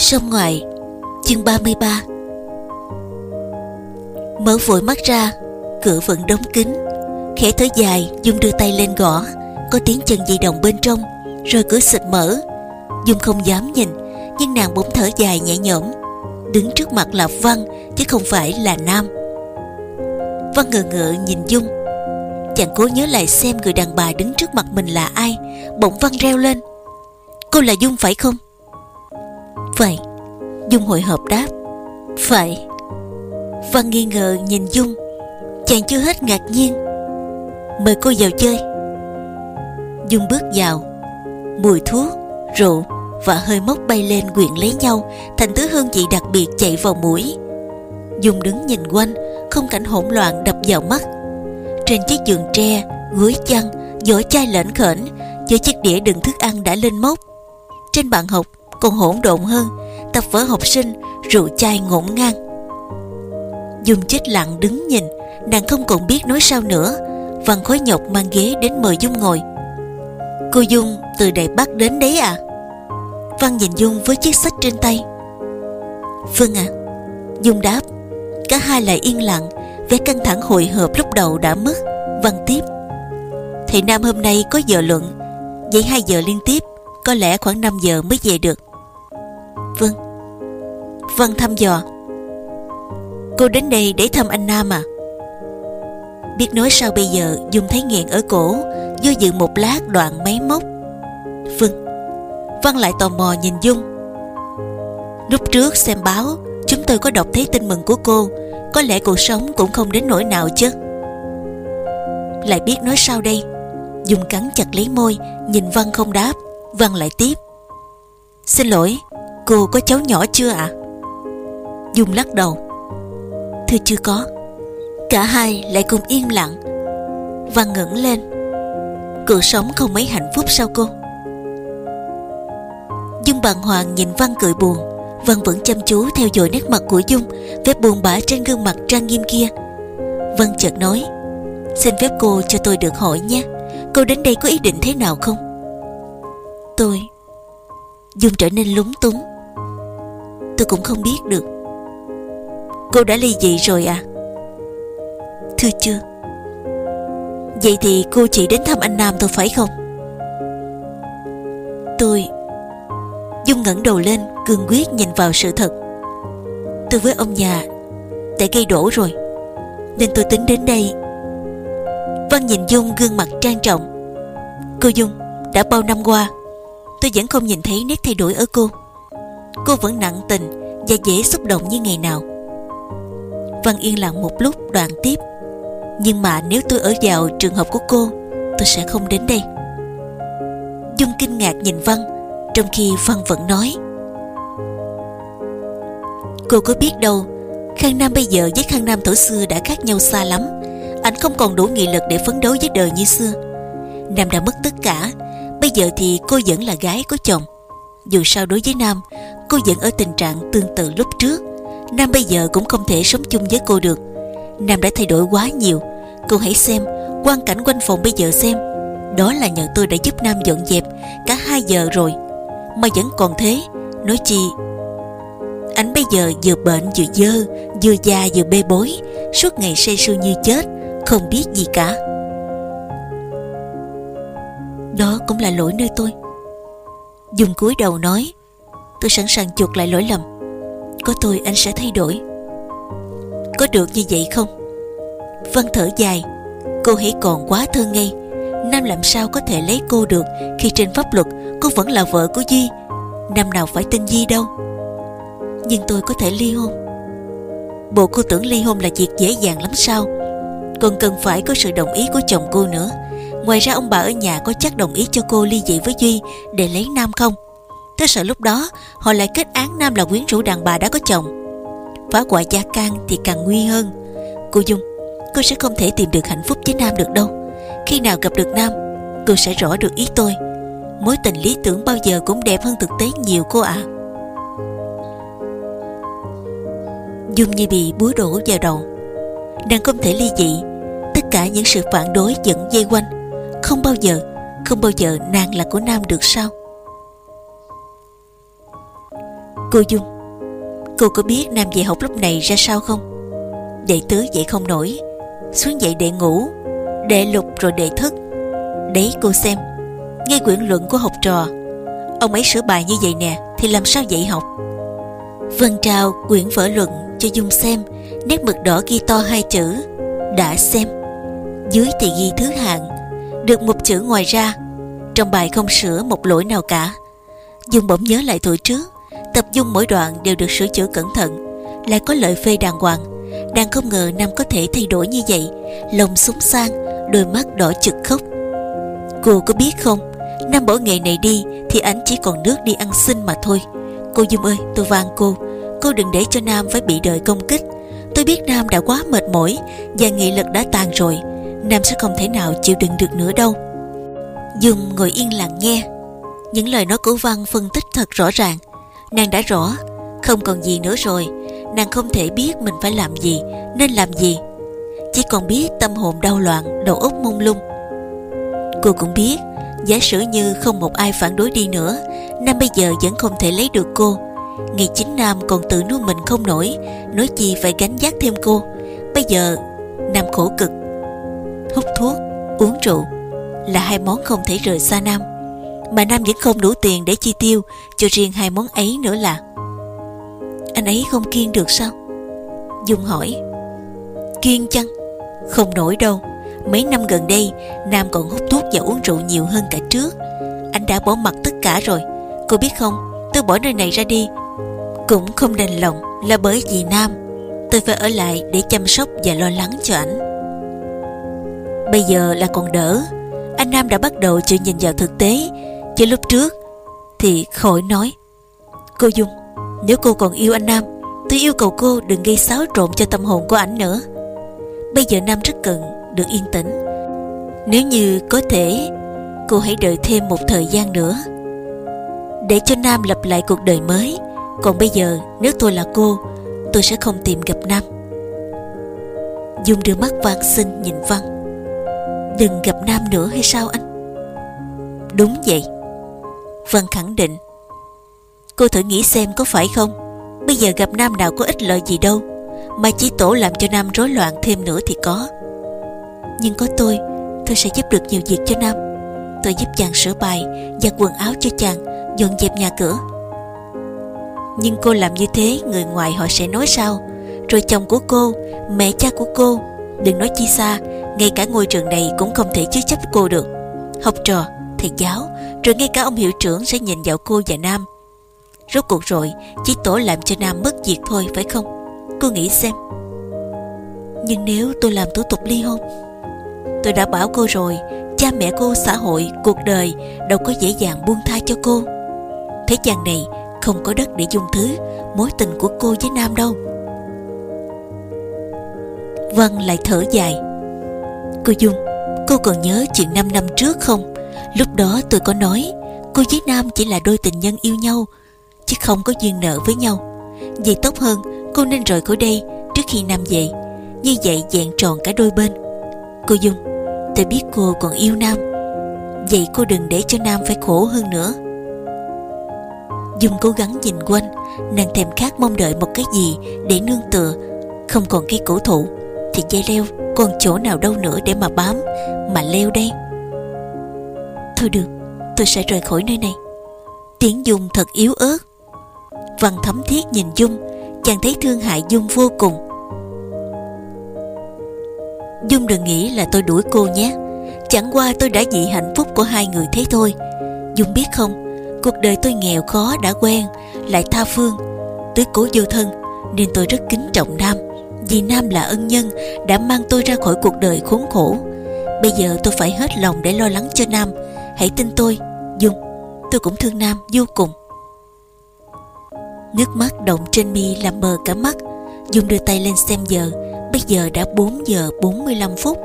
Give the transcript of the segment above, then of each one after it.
Sông ngoại, Chương 33 Mở vội mắt ra, Cửa vẫn đóng kín. Khẽ thở dài, Dung đưa tay lên gõ. Có tiếng chân di động bên trong, Rồi cửa xịt mở. Dung không dám nhìn, Nhưng nàng bỗng thở dài nhẹ nhõm. Đứng trước mặt là Văn, Chứ không phải là Nam. Văn ngờ ngợ nhìn Dung. Chàng cố nhớ lại xem người đàn bà đứng trước mặt mình là ai. Bỗng Văn reo lên. Cô là Dung phải không? Vậy Dung hồi hộp đáp Phải Văn nghi ngờ nhìn Dung Chàng chưa hết ngạc nhiên. Mời cô vào chơi. Dung bước vào Mùi thuốc, rượu Và hơi mốc bay lên quyện lấy nhau Thành thứ hương vị đặc biệt chạy vào mũi. Dung đứng nhìn quanh Không cảnh hỗn loạn đập vào mắt. Trên chiếc giường tre Gối chăn, vỏ chai lởn khởn giữa chiếc đĩa đựng thức ăn đã lên mốc Trên bàn học còn hỗn độn hơn, Tập vở học sinh, Rượu chai ngổn ngang. Dung chết lặng đứng nhìn, Nàng không còn biết nói sao nữa. Văn khối nhọc mang ghế đến mời Dung ngồi. Cô Dung, từ Đài Bắc đến đấy à? Văn nhìn Dung với chiếc sách trên tay. Vâng ạ. À. Dung đáp. Cả hai lại yên lặng, Vẻ căng thẳng hồi hộp lúc đầu đã mất. Văn tiếp. Thầy Nam hôm nay có giờ luận. Vậy hai giờ liên tiếp, Có lẽ khoảng 5 giờ mới về được. Vâng. Vân thăm dò. Cô đến đây để thăm anh Nam à? Biết nói sao bây giờ, Dung thấy nghẹn ở cổ, Do dự một lát đoạn máy móc. Vâng. Vân lại tò mò nhìn Dung. Lúc trước xem báo, Chúng tôi có đọc thấy tin mừng của cô, Có lẽ cuộc sống cũng không đến nỗi nào chứ. Lại biết nói sao đây? Dung cắn chặt lấy môi, Nhìn Văn không đáp Văn lại tiếp. Xin lỗi Cô có cháu nhỏ chưa ạ? À? Dung lắc đầu. Thưa chưa có. Cả hai lại cùng yên lặng Văn ngẩng lên. Cuộc sống không mấy hạnh phúc sao cô? Dung bàng hoàng nhìn Văn cười buồn. Văn vẫn chăm chú theo dõi nét mặt của Dung, Vẻ buồn bã trên gương mặt trang nghiêm kia. Văn chợt nói, Xin phép cô cho tôi được hỏi nhé, Cô đến đây có ý định thế nào không? Tôi Dung trở nên lúng túng. Tôi cũng không biết được. Cô đã ly dị rồi à? Thưa chưa? Vậy thì cô chỉ đến thăm anh Nam thôi phải không? Tôi Dung ngẩng đầu lên, Cương quyết nhìn vào sự thật. Tôi với ông nhà Đã gây đổ rồi, Nên tôi tính đến đây. Văn nhìn Dung gương mặt trang trọng. Cô Dung, Đã bao năm qua, Tôi vẫn không nhìn thấy nét thay đổi ở cô. Cô vẫn nặng tình Và dễ xúc động như ngày nào. Văn yên lặng một lúc đoạn tiếp. Nhưng mà nếu tôi ở vào trường hợp của cô, Tôi sẽ không đến đây. Dung kinh ngạc nhìn Văn Trong khi Văn vẫn nói. Cô có biết đâu, Khang Nam bây giờ với Khang Nam thổ xưa đã khác nhau xa lắm. Anh không còn đủ nghị lực để phấn đấu với đời như xưa. Nam đã mất tất cả, Bây giờ thì cô vẫn là gái của chồng. Dù sao đối với Nam Cô vẫn ở tình trạng tương tự lúc trước. Nam bây giờ cũng không thể sống chung với cô được. Nam đã thay đổi quá nhiều. Cô hãy xem Quan cảnh quanh phòng bây giờ xem. Đó là nhờ tôi đã giúp Nam dọn dẹp Cả hai giờ rồi. Mà vẫn còn thế, Nói chi? Anh bây giờ vừa bệnh vừa dơ, Vừa già vừa bê bối, Suốt ngày say sưa như chết, Không biết gì cả. Đó cũng là lỗi nơi tôi. Dùng cúi đầu nói Tôi sẵn sàng chuộc lại lỗi lầm. Có tôi anh sẽ thay đổi. Có được như vậy không? Vân thở dài. Cô hãy còn quá thơ ngây. Nam làm sao có thể lấy cô được Khi trên pháp luật cô vẫn là vợ của Duy nam nào phải tin Duy đâu? Nhưng tôi có thể ly hôn. Bộ cô tưởng ly hôn là việc dễ dàng lắm sao? Còn cần phải có sự đồng ý của chồng cô nữa. Ngoài ra ông bà ở nhà có chắc đồng ý cho cô ly dị với Duy Để lấy Nam không? Tôi sợ lúc đó, họ lại kết án Nam là quyến rũ đàn bà đã có chồng. Phá hoại gia can thì càng nguy hơn. Cô Dung, Cô sẽ không thể tìm được hạnh phúc với Nam được đâu. Khi nào gặp được Nam, Cô sẽ rõ được ý tôi. Mối tình lý tưởng bao giờ cũng đẹp hơn thực tế nhiều cô ạ. À. Dung như bị búa đổ vào đầu. Nàng không thể ly dị. Tất cả những sự phản đối vẫn dây quanh. Không bao giờ, Không bao giờ nàng là của Nam được sao? Cô Dung, Cô có biết Nam dạy học lúc này ra sao không? Đệ tứ dậy không nổi, Xuống dậy đệ ngủ Đệ lục rồi đệ thức. Đấy, cô xem, Nghe quyển luận của học trò. Ông ấy sửa bài như vậy nè, Thì làm sao dạy học? Vân trao quyển vở luận cho Dung xem, Nét mực đỏ ghi to hai chữ, Đã xem. Dưới thì ghi thứ hạng, Được một chữ ngoài ra. Trong bài không sửa một lỗi nào cả. Dung bỗng nhớ lại tuổi trước. Tập dung mỗi đoạn đều được sửa chữa cẩn thận. Lại có lợi phê đàng hoàng. Đang không ngờ Nam có thể thay đổi như vậy. Lòng súng sang, Đôi mắt đỏ chực khóc. Cô có biết không? Nam bỏ nghề này đi Thì anh chỉ còn nước đi ăn xin mà thôi. Cô Dung ơi, tôi van cô. Cô đừng để cho Nam phải bị đợi công kích. Tôi biết Nam đã quá mệt mỏi Và nghị lực đã tàn rồi. Nam sẽ không thể nào chịu đựng được nữa đâu. Dung ngồi yên lặng nghe. Những lời nói của Văn phân tích thật rõ ràng. Nàng đã rõ Không còn gì nữa rồi. Nàng không thể biết mình phải làm gì Nên làm gì. Chỉ còn biết tâm hồn đau loạn Đầu óc mông lung. Cô cũng biết Giả sử như không một ai phản đối đi nữa Nam bây giờ vẫn không thể lấy được cô. Ngày chính Nam còn tự nuôi mình không nổi Nói chi phải gánh vác thêm cô. Bây giờ Nam khổ cực. Hút thuốc, uống rượu Là hai món không thể rời xa Nam. Mà Nam vẫn không đủ tiền để chi tiêu cho riêng hai món ấy nữa là. Anh ấy không kiên được sao? Dung hỏi. Kiên chăng? Không nổi đâu. Mấy năm gần đây, Nam còn hút thuốc và uống rượu nhiều hơn cả trước. Anh đã bỏ mặt tất cả rồi. Cô biết không? Tôi bỏ nơi này ra đi. Cũng không đành lòng là bởi vì Nam. Tôi phải ở lại để chăm sóc và lo lắng cho ảnh. Bây giờ là còn đỡ. Anh Nam đã bắt đầu chịu nhìn vào thực tế. Chứ lúc trước thì khỏi nói. Cô Dung, Nếu cô còn yêu anh Nam, Tôi yêu cầu cô đừng gây xáo trộn cho tâm hồn của ảnh nữa. Bây giờ Nam rất cần được yên tĩnh. Nếu như có thể, Cô hãy đợi thêm một thời gian nữa. Để cho Nam lập lại cuộc đời mới, Còn bây giờ nếu tôi là cô, Tôi sẽ không tìm gặp Nam. Dung đưa mắt van xin nhìn Văn. Đừng gặp Nam nữa hay sao anh? Đúng vậy. Vân khẳng định. Cô thử nghĩ xem có phải không? Bây giờ gặp Nam nào có ích lợi gì đâu. Mà chỉ tổ làm cho Nam rối loạn thêm nữa thì có. Nhưng có tôi Tôi sẽ giúp được nhiều việc cho Nam. Tôi giúp chàng sửa bài Giặt quần áo cho chàng Dọn dẹp nhà cửa. Nhưng cô làm như thế Người ngoài họ sẽ nói sao? Rồi chồng của cô Mẹ cha của cô Đừng nói chi xa Ngay cả ngôi trường này cũng không thể chứa chấp cô được. Học trò, thầy giáo. Rồi ngay cả ông hiệu trưởng sẽ nhìn vào cô và Nam. Rốt cuộc rồi Chỉ tổ làm cho Nam mất việc thôi phải không? Cô nghĩ xem. Nhưng nếu tôi làm thủ tục ly hôn? Tôi đã bảo cô rồi Cha mẹ cô, xã hội, cuộc đời Đâu có dễ dàng buông tha cho cô. Thế chàng này không có đất để dung thứ Mối tình của cô với Nam đâu. Vân lại thở dài. Cô Dung Cô còn nhớ chuyện 5 năm trước không? Lúc đó tôi có nói, Cô với Nam chỉ là đôi tình nhân yêu nhau, Chứ không có duyên nợ với nhau. Vậy tốt hơn, cô nên rời khỏi đây Trước khi Nam về. Như vậy dạng tròn cả đôi bên. Cô Dung, Tôi biết cô còn yêu Nam. Vậy cô đừng để cho Nam phải khổ hơn nữa. Dung cố gắng nhìn quanh, Nàng thèm khát mong đợi một cái gì Để nương tựa. Không còn cây cổ thụ, Thì dây leo còn chỗ nào đâu nữa để mà bám, Mà leo đây. Thôi được, Tôi sẽ rời khỏi nơi này. Tiếng Dung thật yếu ớt. Văn thấm thiết nhìn Dung, Chàng thấy thương hại Dung vô cùng. Dung đừng nghĩ là tôi đuổi cô nhé. Chẳng qua tôi đã dị hạnh phúc của hai người thế thôi. Dung biết không, Cuộc đời tôi nghèo khó đã quen, Lại tha phương. Tới cố vô thân, Nên tôi rất kính trọng Nam, Vì Nam là ân nhân, Đã mang tôi ra khỏi cuộc đời khốn khổ. Bây giờ tôi phải hết lòng để lo lắng cho Nam. Hãy tin tôi, Dung. Tôi cũng thương Nam vô cùng. Nước mắt động trên mi làm mờ cả mắt. Dung đưa tay lên xem giờ. Bây giờ đã 4 giờ 45 phút.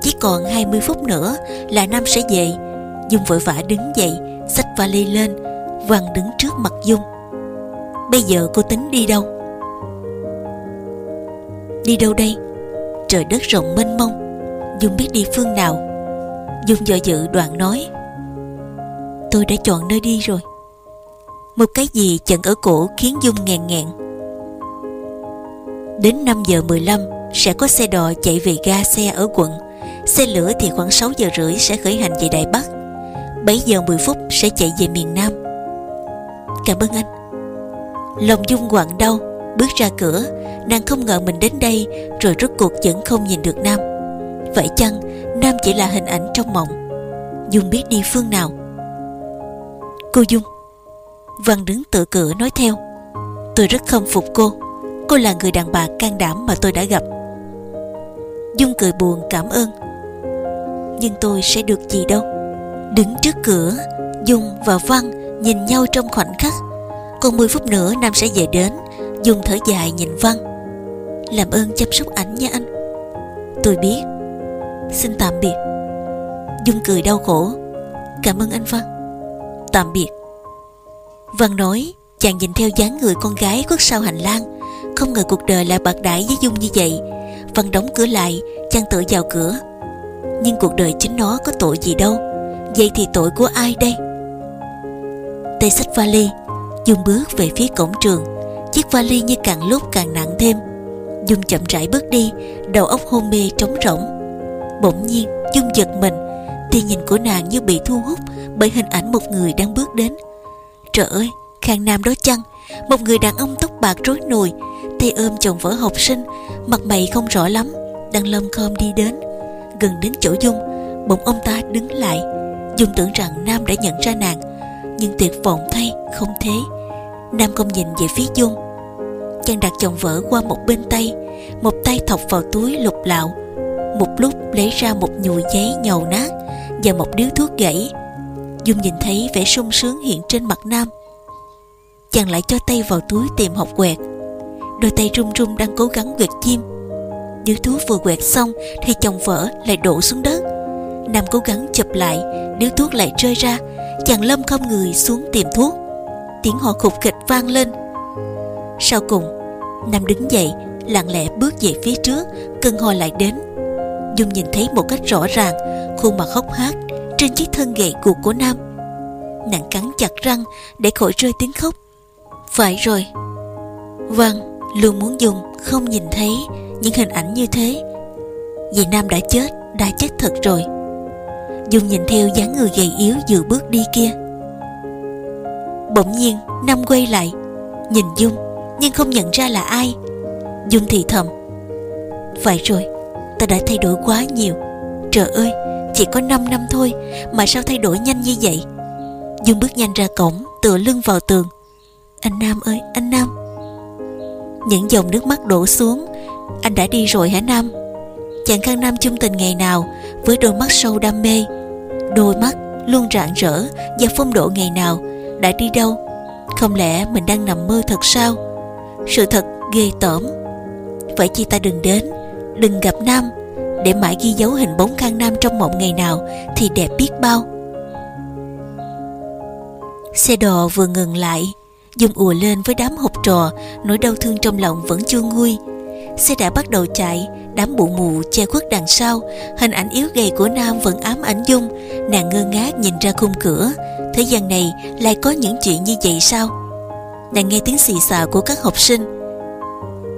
Chỉ còn 20 phút nữa là Nam sẽ về. Dung vội vã đứng dậy, Xách vali lên Hoàng đứng trước mặt Dung. Bây giờ cô tính đi đâu? Đi đâu đây? Trời đất rộng mênh mông. Dung biết đi phương nào. Dung do dự đoạn nói. Tôi đã chọn nơi đi rồi. Một cái gì chận ở cổ khiến Dung ngàn ngẹn Đến 5 giờ 15 Sẽ có xe đò chạy về ga xe ở quận. Xe lửa thì khoảng 6 giờ rưỡi Sẽ khởi hành về Đài Bắc. 7 giờ 10 phút sẽ chạy về miền Nam. Cảm ơn anh. Lòng Dung quặn đau, Bước ra cửa. Nàng không ngờ mình đến đây, Rồi rốt cuộc vẫn không nhìn được Nam. Vậy chăng Nam chỉ là hình ảnh trong mộng? Dung biết đi phương nào? Cô Dung. Văn đứng tự cửa nói theo. Tôi rất khâm phục cô. Cô là người đàn bà can đảm mà tôi đã gặp. Dung cười buồn cảm ơn. Nhưng tôi sẽ được gì đâu. Đứng trước cửa, Dung và Văn nhìn nhau trong khoảnh khắc. Còn 10 phút nữa, Nam sẽ về đến. Dung thở dài nhìn Văn. Làm ơn chăm sóc ảnh nha anh. Tôi biết. Xin tạm biệt. Dung cười đau khổ. Cảm ơn anh Văn. Tạm biệt. Văn nói, Chàng nhìn theo dáng người con gái khuất sau hành lang, Không ngờ cuộc đời lại bạc đãi với Dung như vậy. Văn đóng cửa lại, Chàng tự vào cửa. Nhưng cuộc đời chính nó có tội gì đâu, Vậy thì tội của ai đây? Tay sách vali, Dung bước về phía cổng trường. Chiếc vali như càng lúc càng nặng thêm. Dung chậm rãi bước đi, Đầu óc hôn mê trống rỗng. Bỗng nhiên, Dung giật mình, Tia nhìn của nàng như bị thu hút bởi hình ảnh một người đang bước đến. Trời ơi, Khang Nam đó chăng? Một người đàn ông tóc bạc rối nùi, Tay ôm chồng vợ học sinh, Mặt mày không rõ lắm, Đang lâm khom đi đến. Gần đến chỗ Dung, Bỗng ông ta đứng lại, Dung tưởng rằng Nam đã nhận ra nàng, Nhưng tuyệt vọng thay, không thế. Nam không nhìn về phía Dung. Chàng đặt chồng vợ qua một bên tay, Một tay thọc vào túi lục lạo. Một lúc lấy ra một nhùi giấy nhầu nát Và một điếu thuốc gãy. Dung nhìn thấy vẻ sung sướng hiện trên mặt Nam. Chàng lại cho tay vào túi tìm học quẹt. Đôi tay run run đang cố gắng quẹt chim. Nếu thuốc vừa quẹt xong Thì chồng vợ lại đổ xuống đất. Nam cố gắng chụp lại, Nếu thuốc lại rơi ra, Chàng lâm không người xuống tìm thuốc. Tiếng họ khục khịch vang lên. Sau cùng, Nam đứng dậy, lặng lẽ bước về phía trước, Cơn ho lại đến. Dung nhìn thấy một cách rõ ràng, Khuôn mặt hốc hác trên chiếc thân gầy cuộc của Nam. Nàng cắn chặt răng Để khỏi rơi tiếng khóc. Phải rồi. Vâng Luôn muốn dùng không nhìn thấy Những hình ảnh như thế. Vì Nam đã chết Đã chết thật rồi. Dung nhìn theo dáng người gầy yếu vừa bước đi kia. Bỗng nhiên, Nam quay lại, Nhìn Dung, nhưng không nhận ra là ai. Dung thì thầm. Phải rồi, Ta đã thay đổi quá nhiều. Trời ơi chỉ có 5 năm thôi Mà sao thay đổi nhanh như vậy? Dung bước nhanh ra cổng, Tựa lưng vào tường. Anh Nam ơi, anh Nam. Những dòng nước mắt đổ xuống. Anh đã đi rồi hả Nam? Chàng khăn Nam chung tình ngày nào, Với đôi mắt sâu đam mê. Đôi mắt luôn rạng rỡ Và phong độ ngày nào Đã đi đâu. Không lẽ mình đang nằm mơ thật sao? Sự thật ghê tởm. Vậy chi ta đừng đến, Đừng gặp Nam. Để mãi ghi dấu hình bóng khang Nam trong mộng ngày nào Thì đẹp biết bao. Xe đò vừa ngừng lại Dung ùa lên với đám học trò, Nỗi đau thương trong lòng vẫn chưa nguôi. Xe đã bắt đầu chạy, Đám bụi mù che khuất đằng sau, Hình ảnh yếu gầy của Nam vẫn ám ảnh Dung. Nàng ngơ ngác nhìn ra khung cửa, Thế gian này lại có những chuyện như vậy sao? Nàng nghe tiếng xì xào của các học sinh.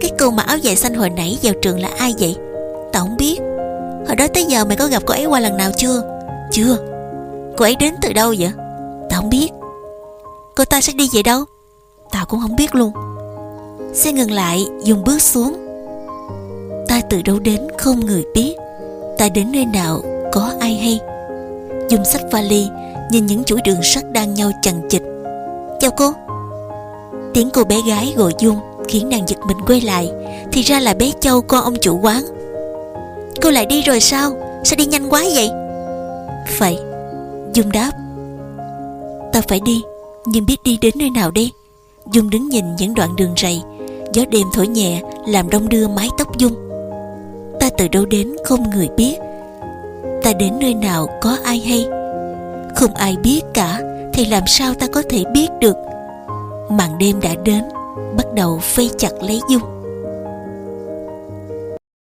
Cái cô mặc áo dài xanh hồi nãy vào trường là ai vậy? Tao không biết. Hồi đó tới giờ mày có gặp cô ấy qua lần nào chưa? Chưa. Cô ấy đến từ đâu vậy? Tao không biết. Cô ta sẽ đi về đâu? Tao cũng không biết luôn. Xe ngừng lại, dùng bước xuống. Ta từ đâu đến không người biết. Ta đến nơi nào có ai hay. Dùng sách vali, Nhìn những chuỗi đường sắt đang nhau chằng chịch. Chào cô. Tiếng cô bé gái gọi Dung Khiến nàng giật mình quay lại. Thì ra là bé Châu, con ông chủ quán. Cô lại đi rồi sao? Sao đi nhanh quá vậy? Phải. Dung đáp. Ta phải đi, Nhưng biết đi đến nơi nào đây Dung đứng nhìn những đoạn đường rầy. Gió đêm thổi nhẹ, Làm đông đưa mái tóc Dung. Ta từ đâu đến không người biết. Ta đến nơi nào có ai hay. Không ai biết cả, Thì làm sao ta có thể biết được? Màn đêm đã đến, Bắt đầu vây chặt lấy Dung.